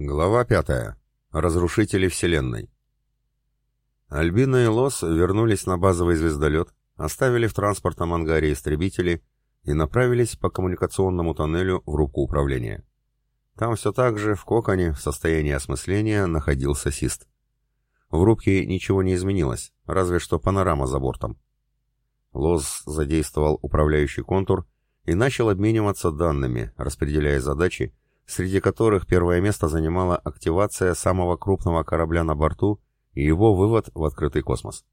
Глава пятая. Разрушители Вселенной. Альбина и Лос вернулись на базовый звездолет, оставили в транспортном ангаре истребители и направились по коммуникационному тоннелю в рубку управления. Там все так же, в коконе, в состоянии осмысления, находился Сист. В рубке ничего не изменилось, разве что панорама за бортом. Лос задействовал управляющий контур и начал обмениваться данными, распределяя задачи, среди которых первое место занимала активация самого крупного корабля на борту и его вывод в открытый космос.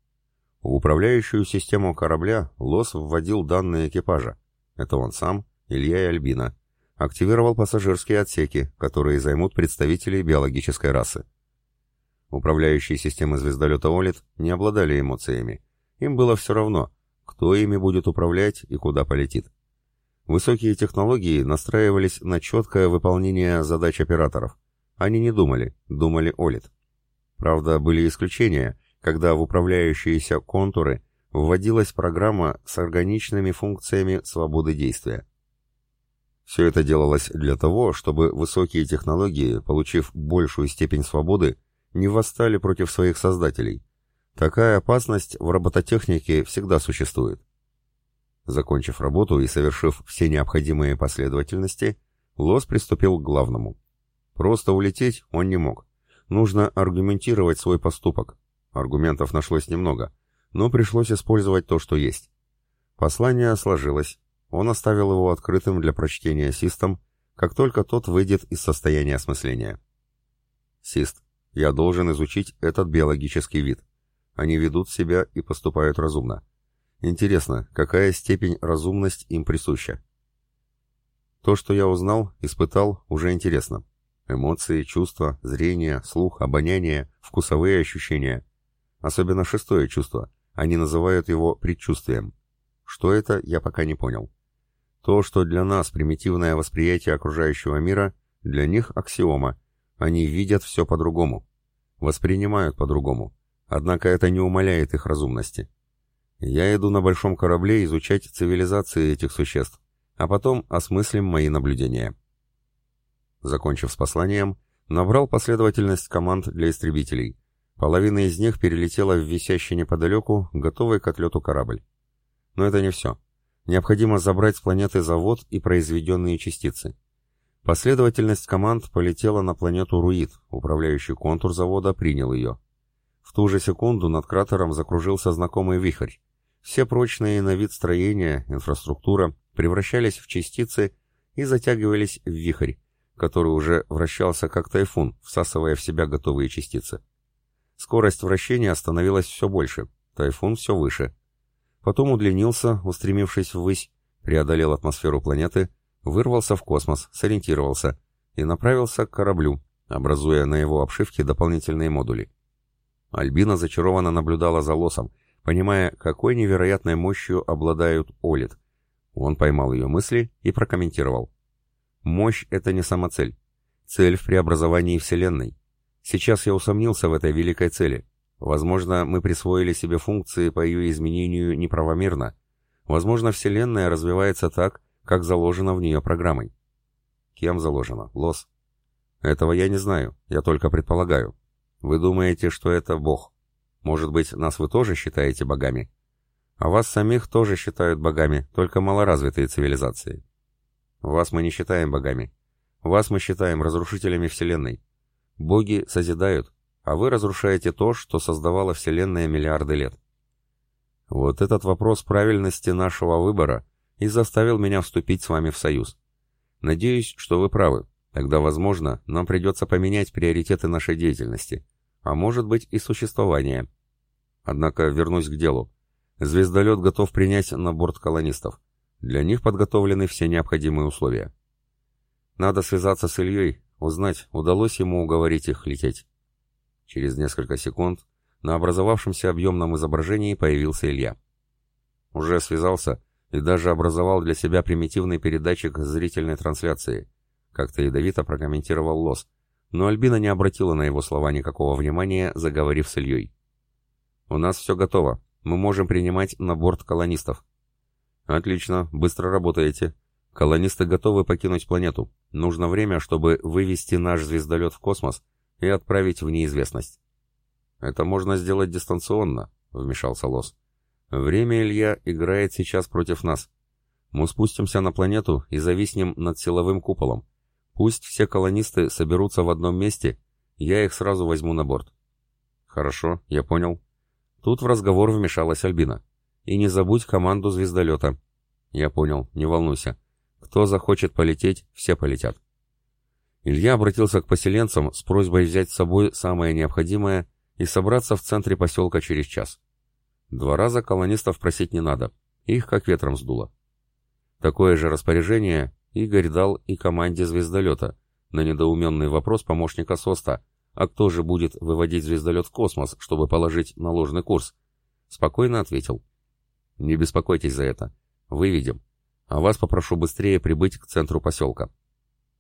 В управляющую систему корабля Лос вводил данные экипажа. Это он сам, Илья и Альбина. Активировал пассажирские отсеки, которые займут представители биологической расы. Управляющие системы звездолета «Олит» не обладали эмоциями. Им было все равно, кто ими будет управлять и куда полетит. Высокие технологии настраивались на четкое выполнение задач операторов. Они не думали, думали Олит. Правда, были исключения, когда в управляющиеся контуры вводилась программа с органичными функциями свободы действия. Все это делалось для того, чтобы высокие технологии, получив большую степень свободы, не восстали против своих создателей. Такая опасность в робототехнике всегда существует. Закончив работу и совершив все необходимые последовательности, Лос приступил к главному. Просто улететь он не мог. Нужно аргументировать свой поступок. Аргументов нашлось немного, но пришлось использовать то, что есть. Послание сложилось. Он оставил его открытым для прочтения Систом, как только тот выйдет из состояния осмысления. Сист, я должен изучить этот биологический вид. Они ведут себя и поступают разумно. Интересно, какая степень разумность им присуща? То, что я узнал, испытал, уже интересно. Эмоции, чувства, зрение, слух, обоняние, вкусовые ощущения. Особенно шестое чувство. Они называют его предчувствием. Что это, я пока не понял. То, что для нас примитивное восприятие окружающего мира, для них аксиома. Они видят все по-другому. Воспринимают по-другому. Однако это не умаляет их разумности. Я иду на большом корабле изучать цивилизации этих существ, а потом осмыслим мои наблюдения. Закончив с посланием, набрал последовательность команд для истребителей. Половина из них перелетела в висящий неподалеку, готовый к отлету корабль. Но это не все. Необходимо забрать с планеты завод и произведенные частицы. Последовательность команд полетела на планету Руид, управляющий контур завода принял ее. В ту же секунду над кратером закружился знакомый вихрь. Все прочные на вид строения, инфраструктура превращались в частицы и затягивались в вихрь, который уже вращался как тайфун, всасывая в себя готовые частицы. Скорость вращения становилась все больше, тайфун все выше. Потом удлинился, устремившись ввысь, преодолел атмосферу планеты, вырвался в космос, сориентировался и направился к кораблю, образуя на его обшивке дополнительные модули. Альбина зачарованно наблюдала за лосом, понимая, какой невероятной мощью обладают Олит. Он поймал ее мысли и прокомментировал. Мощь — это не самоцель. Цель в преобразовании Вселенной. Сейчас я усомнился в этой великой цели. Возможно, мы присвоили себе функции по ее изменению неправомерно. Возможно, Вселенная развивается так, как заложено в нее программой. Кем заложено? Лос. Этого я не знаю, я только предполагаю. Вы думаете, что это Бог? Может быть, нас вы тоже считаете богами? А вас самих тоже считают богами, только малоразвитые цивилизации. Вас мы не считаем богами. Вас мы считаем разрушителями Вселенной. Боги созидают, а вы разрушаете то, что создавала Вселенная миллиарды лет. Вот этот вопрос правильности нашего выбора и заставил меня вступить с вами в союз. Надеюсь, что вы правы. Тогда, возможно, нам придется поменять приоритеты нашей деятельности а может быть и существование. Однако вернусь к делу. Звездолет готов принять на борт колонистов. Для них подготовлены все необходимые условия. Надо связаться с Ильей, узнать, удалось ему уговорить их лететь. Через несколько секунд на образовавшемся объемном изображении появился Илья. Уже связался и даже образовал для себя примитивный передатчик зрительной трансляции. Как-то ядовито прокомментировал Лос, но Альбина не обратила на его слова никакого внимания, заговорив с Ильей. «У нас все готово. Мы можем принимать на борт колонистов». «Отлично, быстро работаете. Колонисты готовы покинуть планету. Нужно время, чтобы вывести наш звездолет в космос и отправить в неизвестность. Это можно сделать дистанционно, вмешался Лос. Время, Илья, играет сейчас против нас. Мы спустимся на планету и зависнем над силовым куполом. Пусть все колонисты соберутся в одном месте, я их сразу возьму на борт. Хорошо, я понял. Тут в разговор вмешалась Альбина. И не забудь команду звездолета. Я понял, не волнуйся. Кто захочет полететь, все полетят. Илья обратился к поселенцам с просьбой взять с собой самое необходимое и собраться в центре поселка через час. Два раза колонистов просить не надо, их как ветром сдуло. Такое же распоряжение Игорь дал и команде звездолета на недоуменный вопрос помощника СОСТа, а кто же будет выводить звездолет в космос, чтобы положить на ложный курс? Спокойно ответил. Не беспокойтесь за это. Выведем. А вас попрошу быстрее прибыть к центру поселка.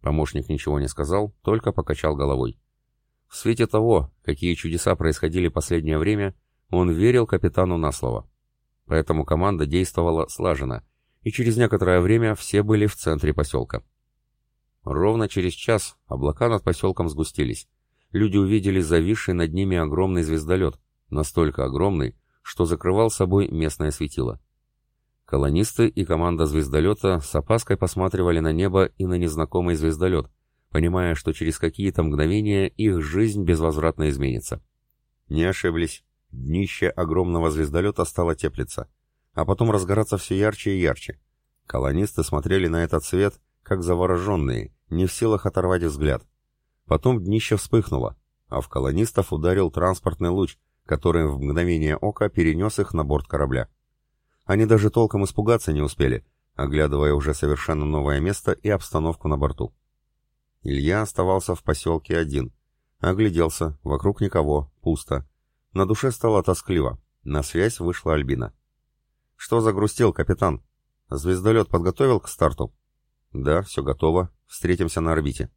Помощник ничего не сказал, только покачал головой. В свете того, какие чудеса происходили последнее время, он верил капитану на слово. Поэтому команда действовала слаженно, и через некоторое время все были в центре поселка. Ровно через час облака над поселком сгустились. Люди увидели зависший над ними огромный звездолет, настолько огромный, что закрывал собой местное светило. Колонисты и команда звездолета с опаской посматривали на небо и на незнакомый звездолет, понимая, что через какие-то мгновения их жизнь безвозвратно изменится. Не ошиблись. Днище огромного звездолета стало теплиться, а потом разгораться все ярче и ярче. Колонисты смотрели на этот свет, как завороженные, не в силах оторвать взгляд. Потом днище вспыхнуло, а в колонистов ударил транспортный луч, который в мгновение ока перенес их на борт корабля. Они даже толком испугаться не успели, оглядывая уже совершенно новое место и обстановку на борту. Илья оставался в поселке один. Огляделся, вокруг никого, пусто. На душе стало тоскливо. На связь вышла Альбина. «Что загрустил, капитан? Звездолет подготовил к старту?» «Да, все готово. Встретимся на орбите».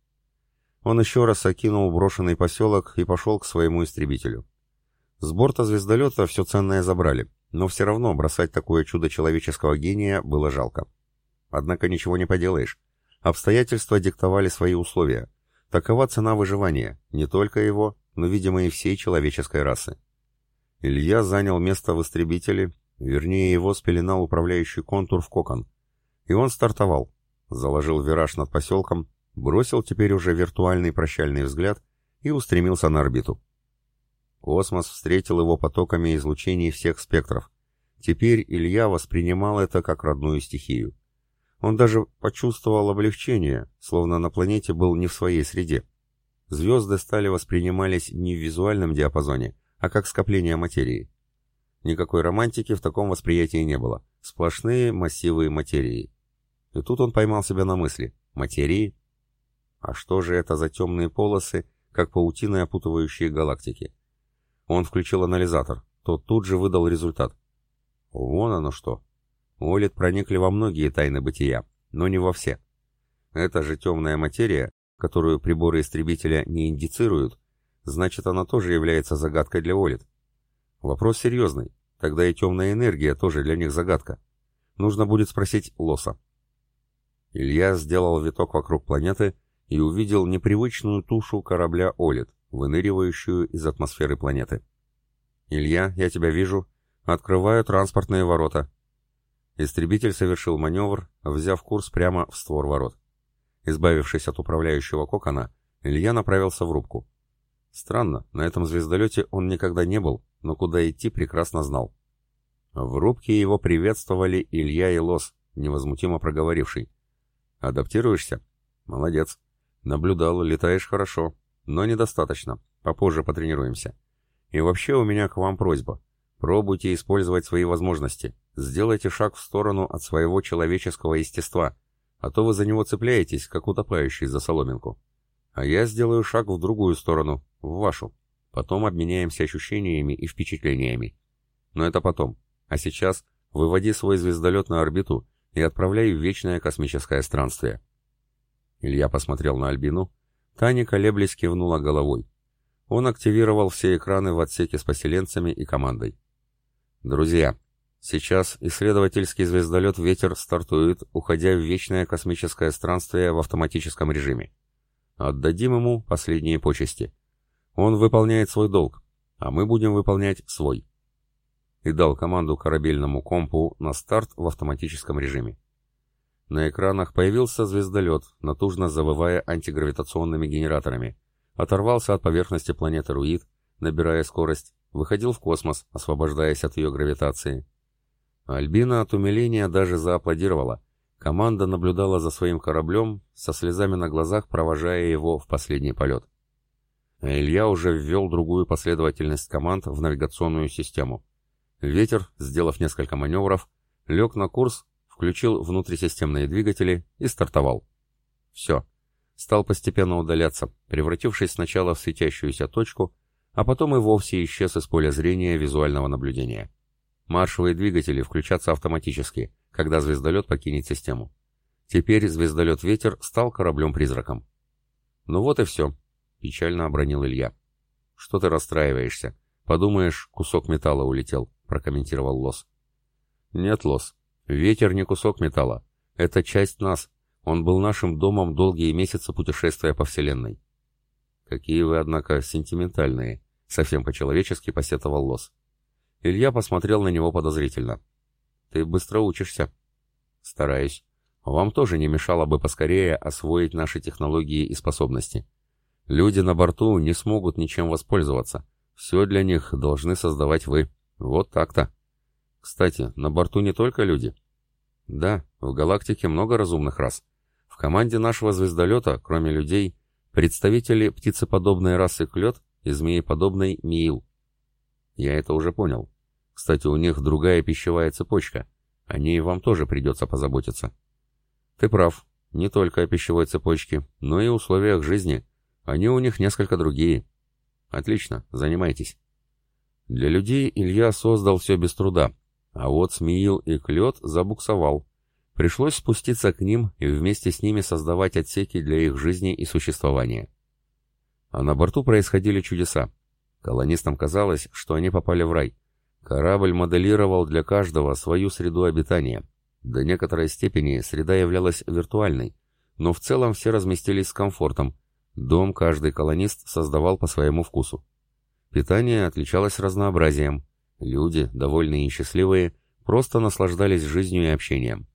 Он еще раз окинул брошенный поселок и пошел к своему истребителю. С борта звездолета все ценное забрали, но все равно бросать такое чудо человеческого гения было жалко. Однако ничего не поделаешь. Обстоятельства диктовали свои условия. Такова цена выживания, не только его, но, видимо, и всей человеческой расы. Илья занял место в истребителе, вернее, его спеленал управляющий контур в кокон. И он стартовал, заложил вираж над поселком, бросил теперь уже виртуальный прощальный взгляд и устремился на орбиту. Космос встретил его потоками излучений всех спектров. Теперь Илья воспринимал это как родную стихию. Он даже почувствовал облегчение, словно на планете был не в своей среде. Звезды стали воспринимались не в визуальном диапазоне, а как скопление материи. Никакой романтики в таком восприятии не было. Сплошные массивы материи. И тут он поймал себя на мысли. Материи? А что же это за темные полосы, как паутины, опутывающие галактики? Он включил анализатор. Тот тут же выдал результат. Вон оно что. Олит проникли во многие тайны бытия, но не во все. Это же темная материя, которую приборы истребителя не индицируют, значит она тоже является загадкой для Олит. Вопрос серьезный, тогда и темная энергия тоже для них загадка. Нужно будет спросить Лоса. Илья сделал виток вокруг планеты и увидел непривычную тушу корабля Олит выныривающую из атмосферы планеты. «Илья, я тебя вижу. Открываю транспортные ворота». Истребитель совершил маневр, взяв курс прямо в створ ворот. Избавившись от управляющего кокона, Илья направился в рубку. Странно, на этом звездолете он никогда не был, но куда идти прекрасно знал. В рубке его приветствовали Илья и Лос, невозмутимо проговоривший. «Адаптируешься? Молодец. Наблюдал, летаешь хорошо. Но недостаточно. Попозже потренируемся. И вообще у меня к вам просьба. Пробуйте использовать свои возможности. Сделайте шаг в сторону от своего человеческого естества, а то вы за него цепляетесь, как утопающий за соломинку. А я сделаю шаг в другую сторону, в вашу. Потом обменяемся ощущениями и впечатлениями. Но это потом. А сейчас выводи свой звездолет на орбиту и отправляй в вечное космическое странствие. Илья посмотрел на Альбину, Таня, колеблясь, кивнула головой. Он активировал все экраны в отсеке с поселенцами и командой. «Друзья, Сейчас исследовательский звездолет «Ветер» стартует, уходя в вечное космическое странствие в автоматическом режиме. Отдадим ему последние почести. Он выполняет свой долг, а мы будем выполнять свой. И дал команду корабельному компу на старт в автоматическом режиме. На экранах появился звездолет, натужно завывая антигравитационными генераторами, оторвался от поверхности планеты Руид, набирая скорость, выходил в космос, освобождаясь от ее гравитации. Альбина от умиления даже зааплодировала. Команда наблюдала за своим кораблем, со слезами на глазах провожая его в последний полет. А Илья уже ввел другую последовательность команд в навигационную систему. Ветер, сделав несколько маневров, лег на курс, включил внутрисистемные двигатели и стартовал. Все. Стал постепенно удаляться, превратившись сначала в светящуюся точку, а потом и вовсе исчез из поля зрения визуального наблюдения. Маршевые двигатели включатся автоматически, когда звездолет покинет систему. Теперь звездолет «Ветер» стал кораблем-призраком. Ну вот и все, печально обронил Илья. Что ты расстраиваешься? Подумаешь, кусок металла улетел, прокомментировал Лос. Нет, Лос, ветер не кусок металла. Это часть нас. Он был нашим домом долгие месяцы путешествия по Вселенной. Какие вы, однако, сентиментальные, совсем по-человечески посетовал Лос. Илья посмотрел на него подозрительно. Ты быстро учишься. Стараюсь. Вам тоже не мешало бы поскорее освоить наши технологии и способности. Люди на борту не смогут ничем воспользоваться. Все для них должны создавать вы. Вот так-то. Кстати, на борту не только люди. Да, в галактике много разумных рас. В команде нашего звездолета, кроме людей, представители птицеподобной расы клет и змееподобной миил. Я это уже понял. Кстати, у них другая пищевая цепочка. О ней вам тоже придется позаботиться. Ты прав. Не только о пищевой цепочке, но и условиях жизни. Они у них несколько другие. Отлично, занимайтесь. Для людей Илья создал все без труда, а вот Смеил и Клет забуксовал. Пришлось спуститься к ним и вместе с ними создавать отсеки для их жизни и существования. А на борту происходили чудеса. Колонистам казалось, что они попали в рай. Корабль моделировал для каждого свою среду обитания. До некоторой степени среда являлась виртуальной, но в целом все разместились с комфортом. Дом каждый колонист создавал по своему вкусу. Питание отличалось разнообразием. Люди, довольные и счастливые, просто наслаждались жизнью и общением.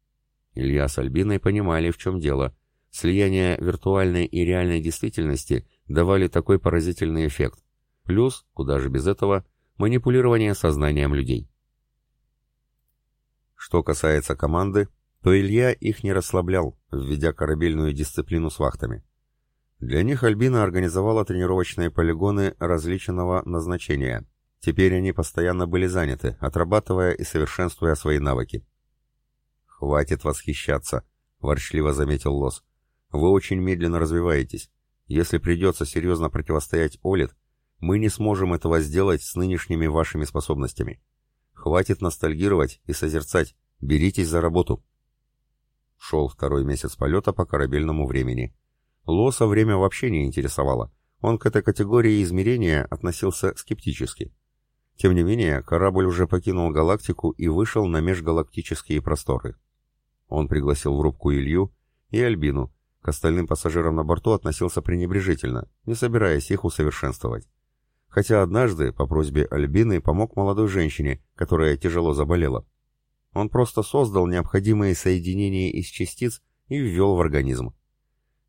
Илья с Альбиной понимали, в чем дело. Слияние виртуальной и реальной действительности давали такой поразительный эффект. Плюс, куда же без этого, манипулирование сознанием людей. Что касается команды, то Илья их не расслаблял, введя корабельную дисциплину с вахтами. Для них Альбина организовала тренировочные полигоны различного назначения. Теперь они постоянно были заняты, отрабатывая и совершенствуя свои навыки. «Хватит восхищаться», — ворчливо заметил Лос. «Вы очень медленно развиваетесь. Если придется серьезно противостоять Олит, мы не сможем этого сделать с нынешними вашими способностями. Хватит ностальгировать и созерцать. Беритесь за работу. Шел второй месяц полета по корабельному времени. Лоса время вообще не интересовало. Он к этой категории измерения относился скептически. Тем не менее, корабль уже покинул галактику и вышел на межгалактические просторы. Он пригласил в рубку Илью и Альбину. К остальным пассажирам на борту относился пренебрежительно, не собираясь их усовершенствовать хотя однажды, по просьбе Альбины, помог молодой женщине, которая тяжело заболела. Он просто создал необходимые соединения из частиц и ввел в организм.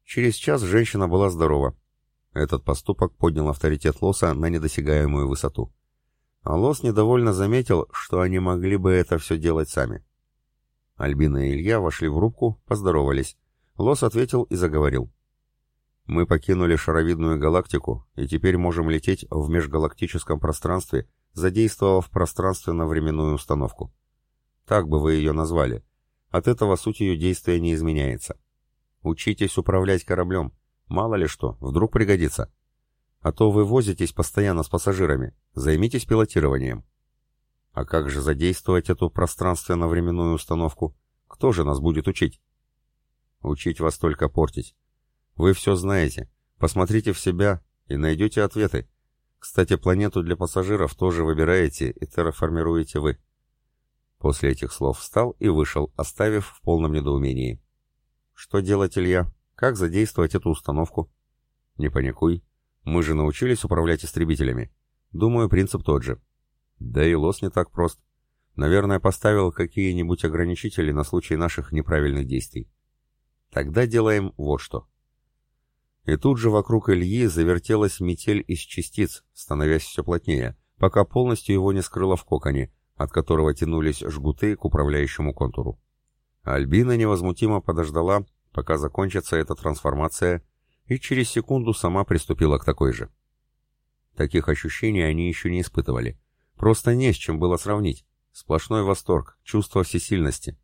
Через час женщина была здорова. Этот поступок поднял авторитет Лоса на недосягаемую высоту. А Лос недовольно заметил, что они могли бы это все делать сами. Альбина и Илья вошли в рубку, поздоровались. Лос ответил и заговорил. Мы покинули шаровидную галактику и теперь можем лететь в межгалактическом пространстве, задействовав пространственно-временную установку. Так бы вы ее назвали. От этого суть ее действия не изменяется. Учитесь управлять кораблем. Мало ли что, вдруг пригодится. А то вы возитесь постоянно с пассажирами. Займитесь пилотированием. А как же задействовать эту пространственно-временную установку? Кто же нас будет учить? Учить вас только портить. Вы все знаете. Посмотрите в себя и найдете ответы. Кстати, планету для пассажиров тоже выбираете и терраформируете вы. После этих слов встал и вышел, оставив в полном недоумении. «Что делать, Илья? Как задействовать эту установку?» «Не паникуй. Мы же научились управлять истребителями. Думаю, принцип тот же. Да и лос не так прост. Наверное, поставил какие-нибудь ограничители на случай наших неправильных действий. Тогда делаем вот что. И тут же вокруг Ильи завертелась метель из частиц, становясь все плотнее, пока полностью его не скрыло в коконе, от которого тянулись жгуты к управляющему контуру. Альбина невозмутимо подождала, пока закончится эта трансформация, и через секунду сама приступила к такой же. Таких ощущений они еще не испытывали. Просто не с чем было сравнить. Сплошной восторг, чувство всесильности.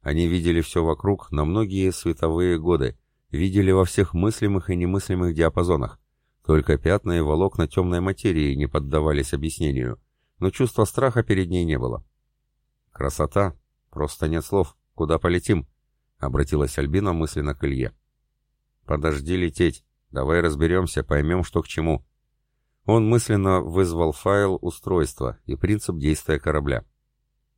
Они видели все вокруг на многие световые годы, видели во всех мыслимых и немыслимых диапазонах. Только пятна и волокна темной материи не поддавались объяснению, но чувства страха перед ней не было. «Красота! Просто нет слов. Куда полетим?» — обратилась Альбина мысленно к Илье. «Подожди лететь. Давай разберемся, поймем, что к чему». Он мысленно вызвал файл устройства и принцип действия корабля.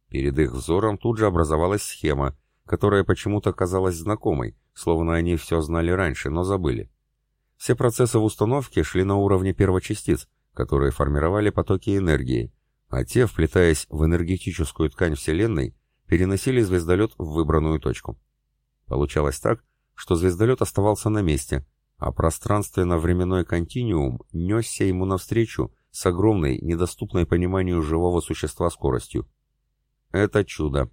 Перед их взором тут же образовалась схема, которая почему-то казалась знакомой, словно они все знали раньше, но забыли. Все процессы в установке шли на уровне первочастиц, которые формировали потоки энергии, а те, вплетаясь в энергетическую ткань Вселенной, переносили звездолет в выбранную точку. Получалось так, что звездолет оставался на месте, а пространственно-временной континуум несся ему навстречу с огромной, недоступной пониманию живого существа скоростью. Это чудо.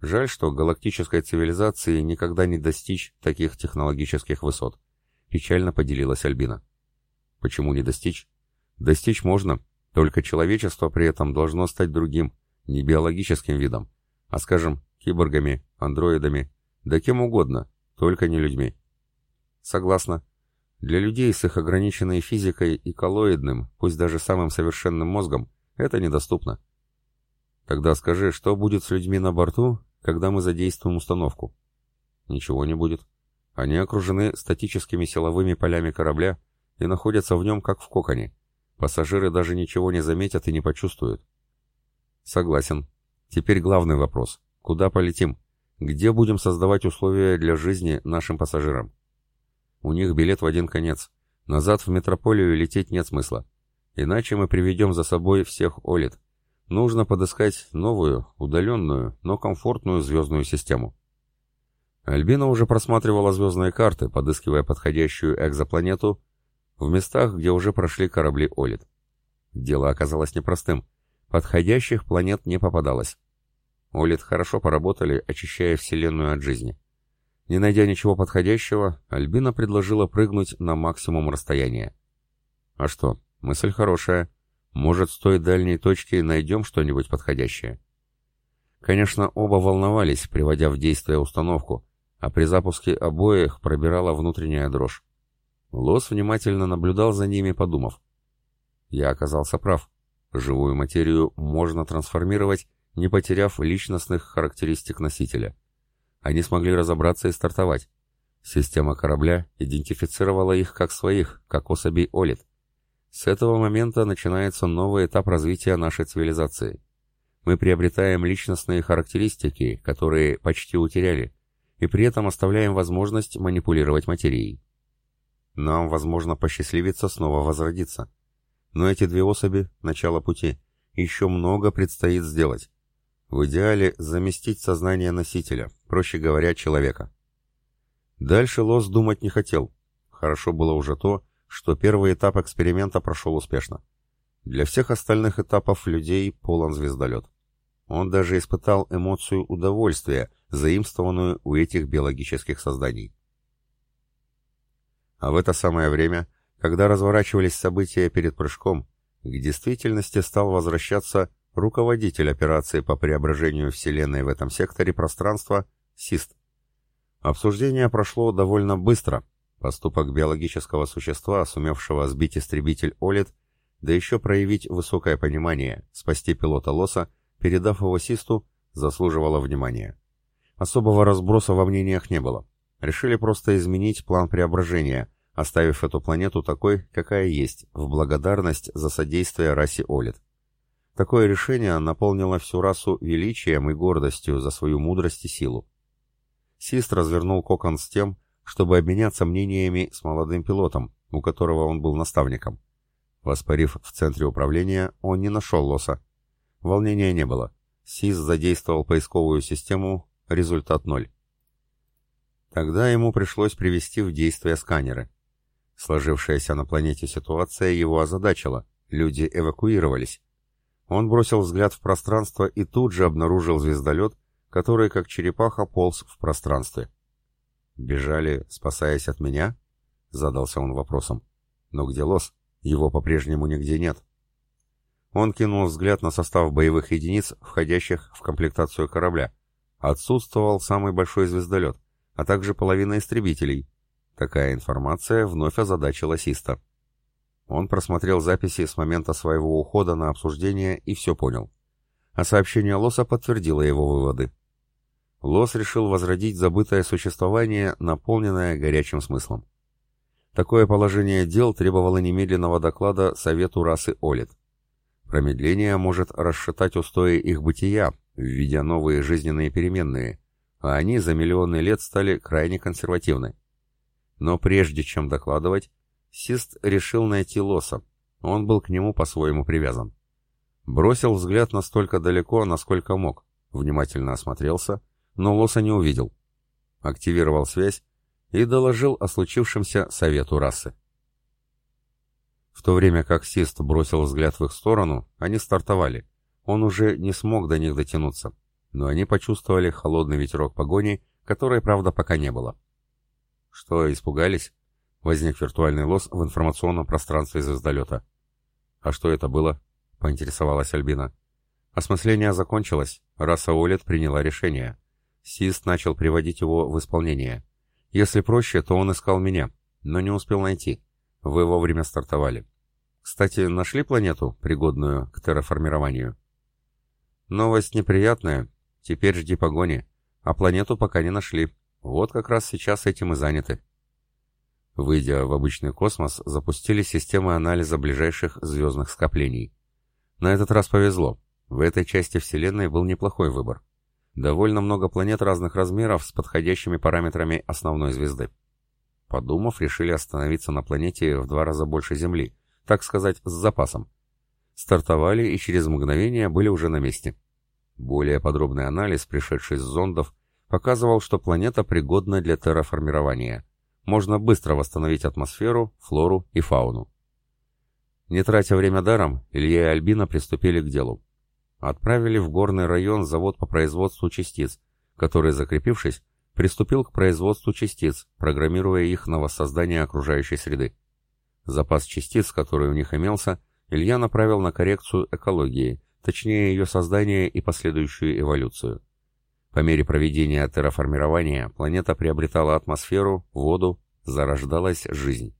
Жаль, что галактической цивилизации никогда не достичь таких технологических высот. Печально поделилась Альбина. Почему не достичь? Достичь можно, только человечество при этом должно стать другим, не биологическим видом, а, скажем, киборгами, андроидами, да кем угодно, только не людьми. Согласна. Для людей с их ограниченной физикой и коллоидным, пусть даже самым совершенным мозгом, это недоступно. Тогда скажи, что будет с людьми на борту, когда мы задействуем установку? Ничего не будет. Они окружены статическими силовыми полями корабля и находятся в нем как в коконе. Пассажиры даже ничего не заметят и не почувствуют. Согласен. Теперь главный вопрос. Куда полетим? Где будем создавать условия для жизни нашим пассажирам? У них билет в один конец. Назад в метрополию лететь нет смысла. Иначе мы приведем за собой всех Олит. Нужно подыскать новую, удаленную, но комфортную звездную систему. Альбина уже просматривала звездные карты, подыскивая подходящую экзопланету в местах, где уже прошли корабли Олит. Дело оказалось непростым. Подходящих планет не попадалось. Олит хорошо поработали, очищая Вселенную от жизни. Не найдя ничего подходящего, Альбина предложила прыгнуть на максимум расстояния. А что, мысль хорошая. Может, с той дальней точки найдем что-нибудь подходящее? Конечно, оба волновались, приводя в действие установку, а при запуске обоих пробирала внутренняя дрожь. Лос внимательно наблюдал за ними, подумав. Я оказался прав. Живую материю можно трансформировать, не потеряв личностных характеристик носителя. Они смогли разобраться и стартовать. Система корабля идентифицировала их как своих, как особей Олит. С этого момента начинается новый этап развития нашей цивилизации. Мы приобретаем личностные характеристики, которые почти утеряли, и при этом оставляем возможность манипулировать материей. Нам, возможно, посчастливится снова возродиться. Но эти две особи — начало пути. Еще много предстоит сделать. В идеале заместить сознание носителя, проще говоря, человека. Дальше Лос думать не хотел. Хорошо было уже то, что первый этап эксперимента прошел успешно. Для всех остальных этапов людей полон звездолет. Он даже испытал эмоцию удовольствия, заимствованную у этих биологических созданий. А в это самое время, когда разворачивались события перед прыжком, к действительности стал возвращаться руководитель операции по преображению Вселенной в этом секторе пространства СИСТ. Обсуждение прошло довольно быстро, Поступок биологического существа, сумевшего сбить истребитель Олит, да еще проявить высокое понимание, спасти пилота Лоса, передав его Систу, заслуживало внимания. Особого разброса во мнениях не было. Решили просто изменить план преображения, оставив эту планету такой, какая есть, в благодарность за содействие расе Олит. Такое решение наполнило всю расу величием и гордостью за свою мудрость и силу. Сист развернул кокон с тем, чтобы обменяться мнениями с молодым пилотом, у которого он был наставником. Воспарив в центре управления, он не нашел лоса. Волнения не было. СИС задействовал поисковую систему, результат ноль. Тогда ему пришлось привести в действие сканеры. Сложившаяся на планете ситуация его озадачила, люди эвакуировались. Он бросил взгляд в пространство и тут же обнаружил звездолет, который, как черепаха, полз в пространстве. «Бежали, спасаясь от меня?» — задался он вопросом. «Но где лос? Его по-прежнему нигде нет». Он кинул взгляд на состав боевых единиц, входящих в комплектацию корабля. Отсутствовал самый большой звездолет, а также половина истребителей. Такая информация вновь озадачила Систа. Он просмотрел записи с момента своего ухода на обсуждение и все понял. А сообщение Лоса подтвердило его выводы. Лос решил возродить забытое существование, наполненное горячим смыслом. Такое положение дел требовало немедленного доклада Совету расы Олит. Промедление может расшатать устои их бытия, введя новые жизненные переменные, а они за миллионы лет стали крайне консервативны. Но прежде чем докладывать, Сист решил найти Лоса. Он был к нему по-своему привязан. Бросил взгляд настолько далеко, насколько мог. Внимательно осмотрелся, но Лоса не увидел. Активировал связь и доложил о случившемся совету расы. В то время как Сист бросил взгляд в их сторону, они стартовали. Он уже не смог до них дотянуться, но они почувствовали холодный ветерок погони, которой, правда, пока не было. Что, испугались? Возник виртуальный лос в информационном пространстве звездолета. «А что это было?» — поинтересовалась Альбина. Осмысление закончилось, раса Олет приняла решение. Сист начал приводить его в исполнение. Если проще, то он искал меня, но не успел найти. Вы вовремя стартовали. Кстати, нашли планету, пригодную к терраформированию? Новость неприятная. Теперь жди погони. А планету пока не нашли. Вот как раз сейчас этим и заняты. Выйдя в обычный космос, запустили системы анализа ближайших звездных скоплений. На этот раз повезло. В этой части Вселенной был неплохой выбор. Довольно много планет разных размеров с подходящими параметрами основной звезды. Подумав, решили остановиться на планете в два раза больше Земли, так сказать, с запасом. Стартовали и через мгновение были уже на месте. Более подробный анализ, пришедший с зондов, показывал, что планета пригодна для терраформирования – можно быстро восстановить атмосферу, флору и фауну. Не тратя время даром, Илья и Альбина приступили к делу. Отправили в горный район завод по производству частиц, который, закрепившись, приступил к производству частиц, программируя их на воссоздание окружающей среды. Запас частиц, который у них имелся, Илья направил на коррекцию экологии, точнее ее создание и последующую эволюцию. По мере проведения терраформирования планета приобретала атмосферу, воду, зарождалась жизнь.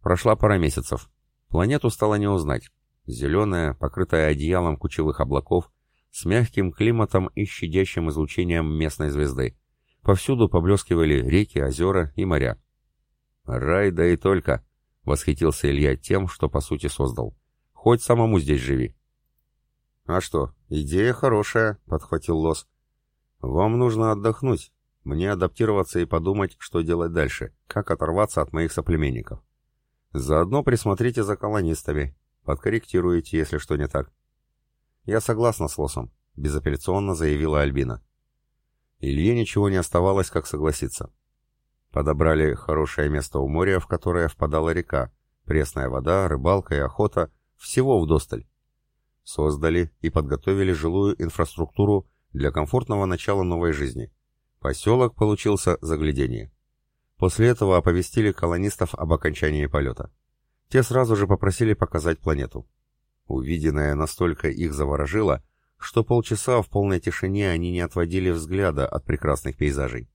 Прошла пара месяцев. Планету стало не узнать. Зеленая, покрытая одеялом кучевых облаков, с мягким климатом и щадящим излучением местной звезды. Повсюду поблескивали реки, озера и моря. «Рай, да и только!» — восхитился Илья тем, что по сути создал. «Хоть самому здесь живи». «А что, идея хорошая», — подхватил Лос. «Вам нужно отдохнуть, мне адаптироваться и подумать, что делать дальше, как оторваться от моих соплеменников. Заодно присмотрите за колонистами, подкорректируйте, если что не так». «Я согласна с Лосом», — безапелляционно заявила Альбина. Илье ничего не оставалось, как согласиться. Подобрали хорошее место у моря, в которое впадала река, пресная вода, рыбалка и охота, всего вдосталь. Создали и подготовили жилую инфраструктуру для комфортного начала новой жизни. Поселок получился заглядение. После этого оповестили колонистов об окончании полета. Те сразу же попросили показать планету. Увиденное настолько их заворожило, что полчаса в полной тишине они не отводили взгляда от прекрасных пейзажей.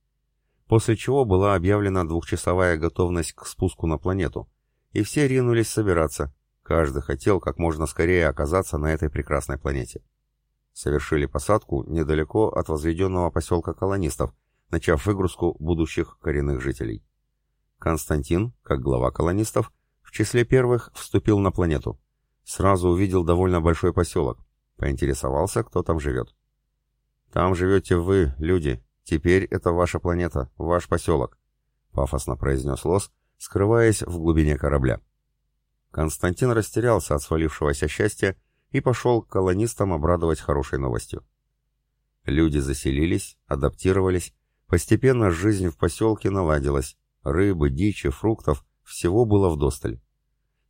После чего была объявлена двухчасовая готовность к спуску на планету, и все ринулись собираться. Каждый хотел как можно скорее оказаться на этой прекрасной планете совершили посадку недалеко от возведенного поселка колонистов, начав выгрузку будущих коренных жителей. Константин, как глава колонистов, в числе первых вступил на планету. Сразу увидел довольно большой поселок. Поинтересовался, кто там живет. «Там живете вы, люди. Теперь это ваша планета, ваш поселок», — пафосно произнес Лос, скрываясь в глубине корабля. Константин растерялся от свалившегося счастья и пошел к колонистам обрадовать хорошей новостью. Люди заселились, адаптировались, постепенно жизнь в поселке наладилась, рыбы, дичи, фруктов, всего было вдосталь.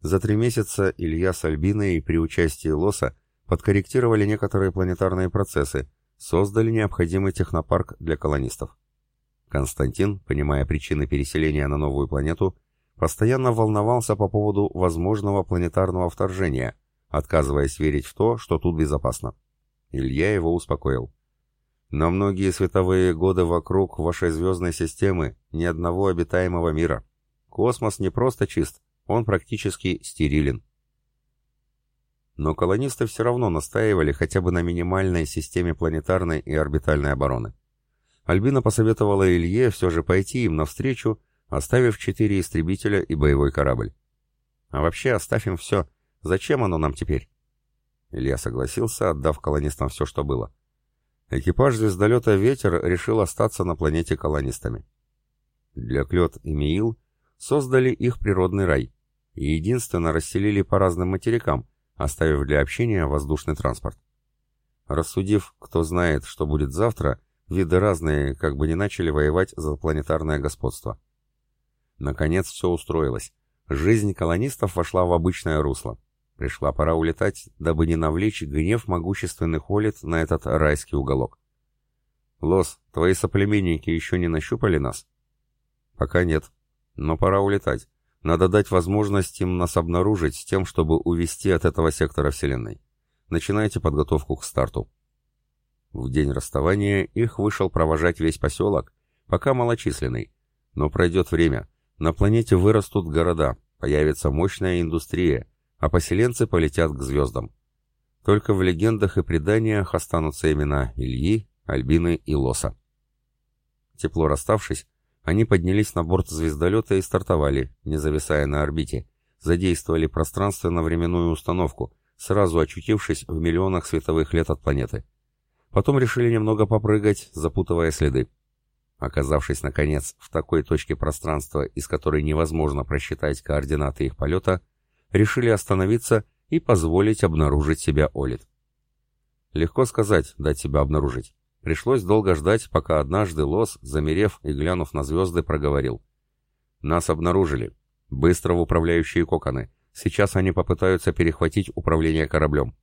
За три месяца Илья с Альбиной при участии Лоса подкорректировали некоторые планетарные процессы, создали необходимый технопарк для колонистов. Константин, понимая причины переселения на новую планету, постоянно волновался по поводу возможного планетарного вторжения, отказываясь верить в то, что тут безопасно. Илья его успокоил. «На многие световые годы вокруг вашей звездной системы ни одного обитаемого мира. Космос не просто чист, он практически стерилен. Но колонисты все равно настаивали хотя бы на минимальной системе планетарной и орбитальной обороны. Альбина посоветовала Илье все же пойти им навстречу, оставив четыре истребителя и боевой корабль. «А вообще оставим все. Зачем оно нам теперь?» Илья согласился, отдав колонистам все, что было. Экипаж звездолета «Ветер» решил остаться на планете колонистами. Для Клёд и Миил создали их природный рай и единственно расселили по разным материкам, оставив для общения воздушный транспорт. Рассудив, кто знает, что будет завтра, виды разные, как бы не начали воевать за планетарное господство. Наконец все устроилось. Жизнь колонистов вошла в обычное русло. Пришла пора улетать, дабы не навлечь гнев могущественных Олит на этот райский уголок. «Лос, твои соплеменники еще не нащупали нас?» «Пока нет. Но пора улетать. Надо дать возможность им нас обнаружить с тем, чтобы увести от этого сектора Вселенной. Начинайте подготовку к старту. В день расставания их вышел провожать весь поселок, пока малочисленный. Но пройдет время. На планете вырастут города, появится мощная индустрия, а поселенцы полетят к звездам. Только в легендах и преданиях останутся имена Ильи, Альбины и Лоса. Тепло расставшись, они поднялись на борт звездолета и стартовали, не зависая на орбите. Задействовали пространственно-временную установку, сразу очутившись в миллионах световых лет от планеты. Потом решили немного попрыгать, запутывая следы. Оказавшись, наконец, в такой точке пространства, из которой невозможно просчитать координаты их полета, решили остановиться и позволить обнаружить себя Олит. Легко сказать, дать себя обнаружить. Пришлось долго ждать, пока однажды Лос, замерев и глянув на звезды, проговорил. «Нас обнаружили. Быстро в управляющие коконы. Сейчас они попытаются перехватить управление кораблем».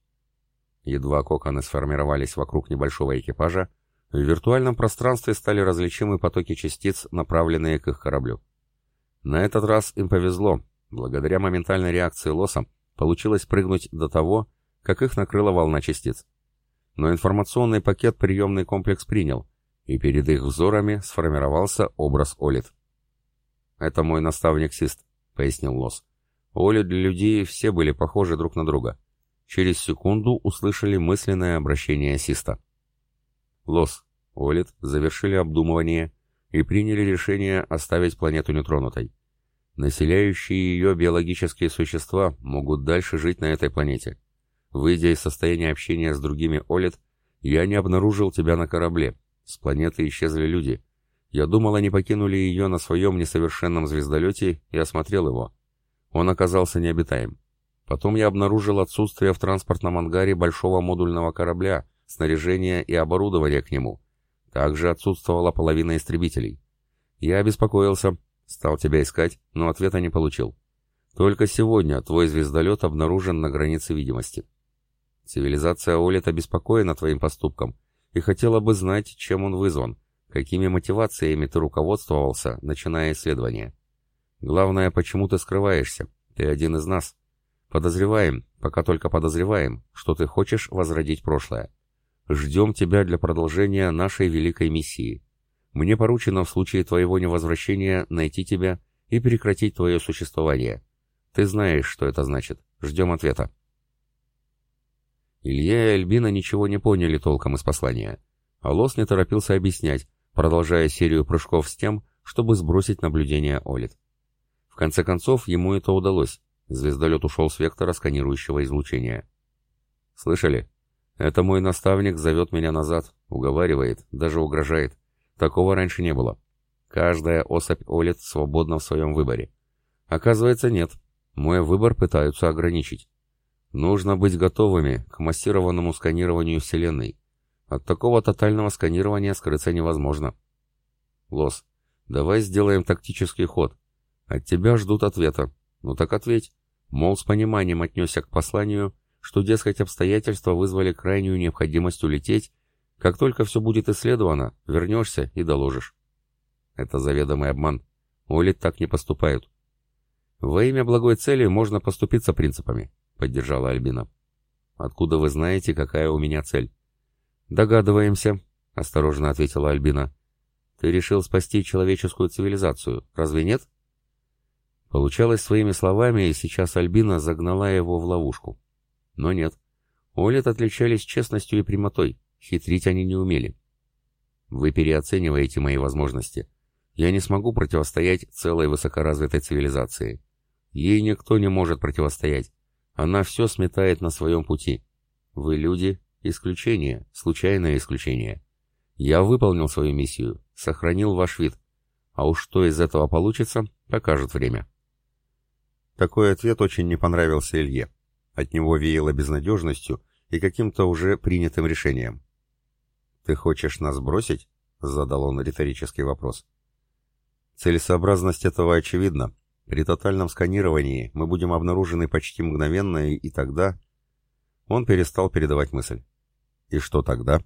Едва коконы сформировались вокруг небольшого экипажа, в виртуальном пространстве стали различимы потоки частиц, направленные к их кораблю. На этот раз им повезло. Благодаря моментальной реакции Лоса получилось прыгнуть до того, как их накрыла волна частиц но информационный пакет приемный комплекс принял, и перед их взорами сформировался образ Олит. «Это мой наставник Сист», — пояснил Лос. Олит для людей все были похожи друг на друга. Через секунду услышали мысленное обращение Систа. Лос, Олит завершили обдумывание и приняли решение оставить планету нетронутой. Населяющие ее биологические существа могут дальше жить на этой планете. Выйдя из состояния общения с другими Олит, я не обнаружил тебя на корабле. С планеты исчезли люди. Я думал, они покинули ее на своем несовершенном звездолете и осмотрел его. Он оказался необитаем. Потом я обнаружил отсутствие в транспортном ангаре большого модульного корабля, снаряжения и оборудования к нему. Также отсутствовала половина истребителей. Я обеспокоился, стал тебя искать, но ответа не получил. Только сегодня твой звездолет обнаружен на границе видимости. Цивилизация Олит обеспокоена твоим поступком и хотела бы знать, чем он вызван, какими мотивациями ты руководствовался, начиная исследование. Главное, почему ты скрываешься? Ты один из нас. Подозреваем, пока только подозреваем, что ты хочешь возродить прошлое. Ждем тебя для продолжения нашей великой миссии. Мне поручено в случае твоего невозвращения найти тебя и прекратить твое существование. Ты знаешь, что это значит. Ждем ответа. Илья и Альбина ничего не поняли толком из послания. А Лос не торопился объяснять, продолжая серию прыжков с тем, чтобы сбросить наблюдение Олит. В конце концов, ему это удалось, Звездолет ушел с вектора сканирующего излучения. «Слышали? Это мой наставник зовет меня назад, уговаривает, даже угрожает. Такого раньше не было. Каждая особь Олит свободна в своем выборе. Оказывается, нет. Мой выбор пытаются ограничить. Нужно быть готовыми к массированному сканированию Вселенной. От такого тотального сканирования скрыться невозможно. Лос, давай сделаем тактический ход. От тебя ждут ответа. Ну так ответь. Мол, с пониманием отнесся к посланию, что, дескать, обстоятельства вызвали крайнюю необходимость улететь, как только все будет исследовано, вернешься и доложишь. Это заведомый обман. Олит так не поступают. Во имя благой цели можно поступиться принципами, поддержала Альбина. Откуда вы знаете, какая у меня цель? Догадываемся, осторожно ответила Альбина. Ты решил спасти человеческую цивилизацию, разве нет? Получалось своими словами, и сейчас Альбина загнала его в ловушку. Но нет. Олет отличались честностью и прямотой, хитрить они не умели. Вы переоцениваете мои возможности. Я не смогу противостоять целой высокоразвитой цивилизации. Ей никто не может противостоять. Она все сметает на своем пути. Вы люди — исключение, случайное исключение. Я выполнил свою миссию, сохранил ваш вид. А уж что из этого получится, покажет время. Такой ответ очень не понравился Илье. От него веяло безнадежностью и каким-то уже принятым решением. «Ты хочешь нас бросить?» — задал он риторический вопрос. «Целесообразность этого очевидна. При тотальном сканировании мы будем обнаружены почти мгновенно, и, тогда...» Он перестал передавать мысль. «И что тогда?»